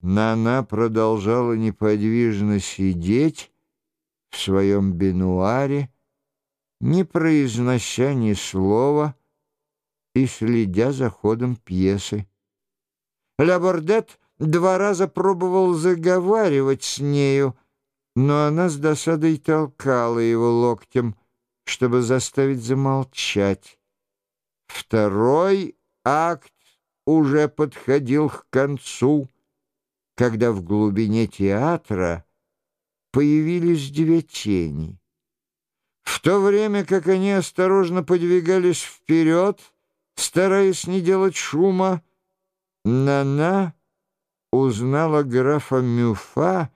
Нана продолжала неподвижно сидеть в своем бенуаре, не произнося ни слова и следя за ходом пьесы. Лабордет два раза пробовал заговаривать с нею, но она с досадой толкала его локтем, чтобы заставить замолчать. Второй акт уже подходил к концу — когда в глубине театра появились две тени. В то время как они осторожно подвигались вперед, стараясь не делать шума, Нана узнала графа Мюфа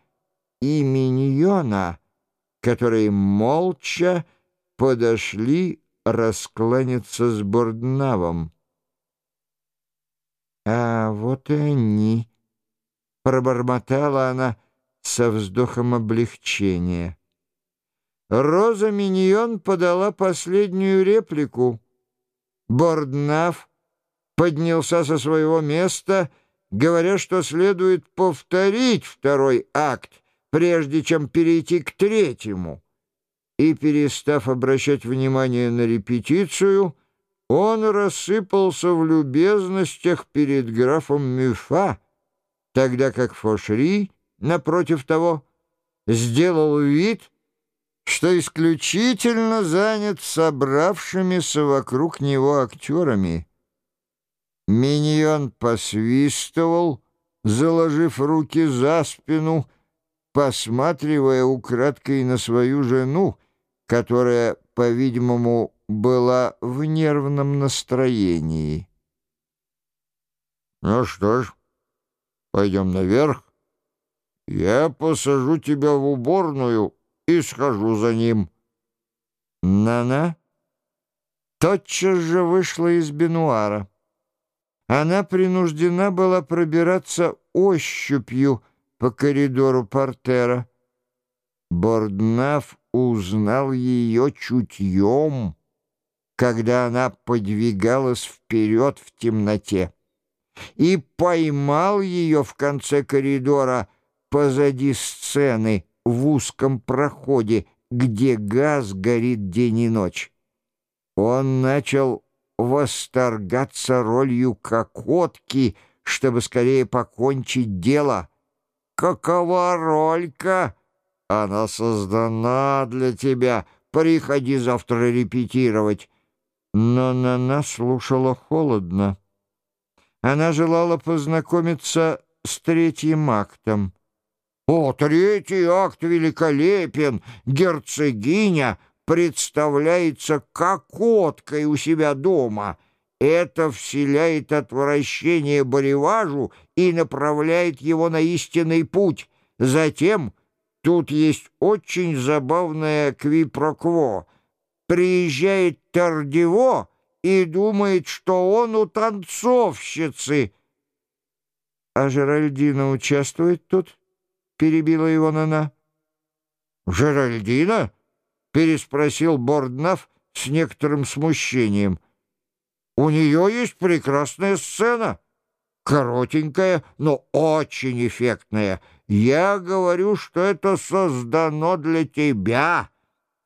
и Миньона, которые молча подошли раскланяться с Борднавом. А вот и они пробормотала она со вздохом облегчения. Роза Миньон подала последнюю реплику. Борднаф поднялся со своего места, говоря, что следует повторить второй акт, прежде чем перейти к третьему. И, перестав обращать внимание на репетицию, он рассыпался в любезностях перед графом Мюфа, тогда как Фошри, напротив того, сделал вид, что исключительно занят собравшимися вокруг него актерами. Миньон посвистывал, заложив руки за спину, посматривая украдкой на свою жену, которая, по-видимому, была в нервном настроении. «Ну что ж», Пойдем наверх. Я посажу тебя в уборную и схожу за ним. Нана тотчас же вышла из бенуара. Она принуждена была пробираться ощупью по коридору портера. Борднаф узнал ее чутьем, когда она подвигалась вперед в темноте и поймал ее в конце коридора позади сцены в узком проходе, где газ горит день и ночь. Он начал восторгаться ролью кокотки, чтобы скорее покончить дело. «Какова ролька? Она создана для тебя. Приходи завтра репетировать». Но Нана слушала холодно. Она желала познакомиться с третьим актом. «О, третий акт великолепен! Герцогиня представляется кокоткой у себя дома. Это вселяет отвращение Боливажу и направляет его на истинный путь. Затем тут есть очень забавное квипрокво. Приезжает Тардиво, и думает, что он у танцовщицы. — А Жеральдина участвует тут? — перебила его Нана. — Жеральдина? — переспросил Борднав с некоторым смущением. — У нее есть прекрасная сцена. Коротенькая, но очень эффектная. Я говорю, что это создано для тебя.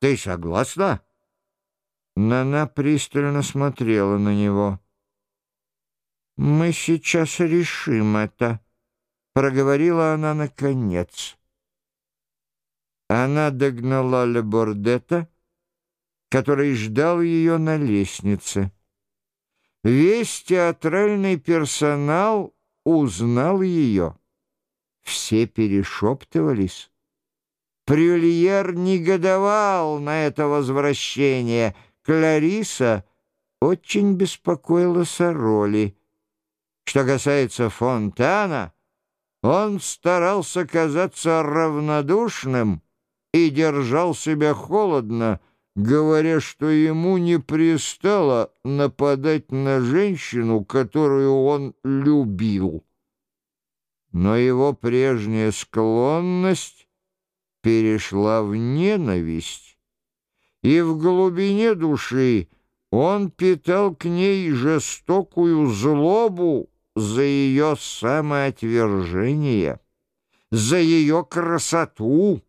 Ты согласна? — Нана пристально смотрела на него. «Мы сейчас решим это», — проговорила она наконец. Она догнала Лебордета, который ждал ее на лестнице. Весь театральный персонал узнал ее. Все перешептывались. Прюльер негодовал на это возвращение — Клариса очень беспокоилась о роли. Что касается Фонтана, он старался казаться равнодушным и держал себя холодно, говоря, что ему не пристало нападать на женщину, которую он любил. Но его прежняя склонность перешла в ненависть, и в глубине души он питал к ней жестокую злобу за ее самоотвержение, за ее красоту,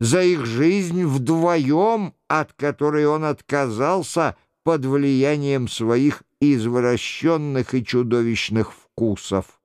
за их жизнь вдвоем, от которой он отказался под влиянием своих извращенных и чудовищных вкусов.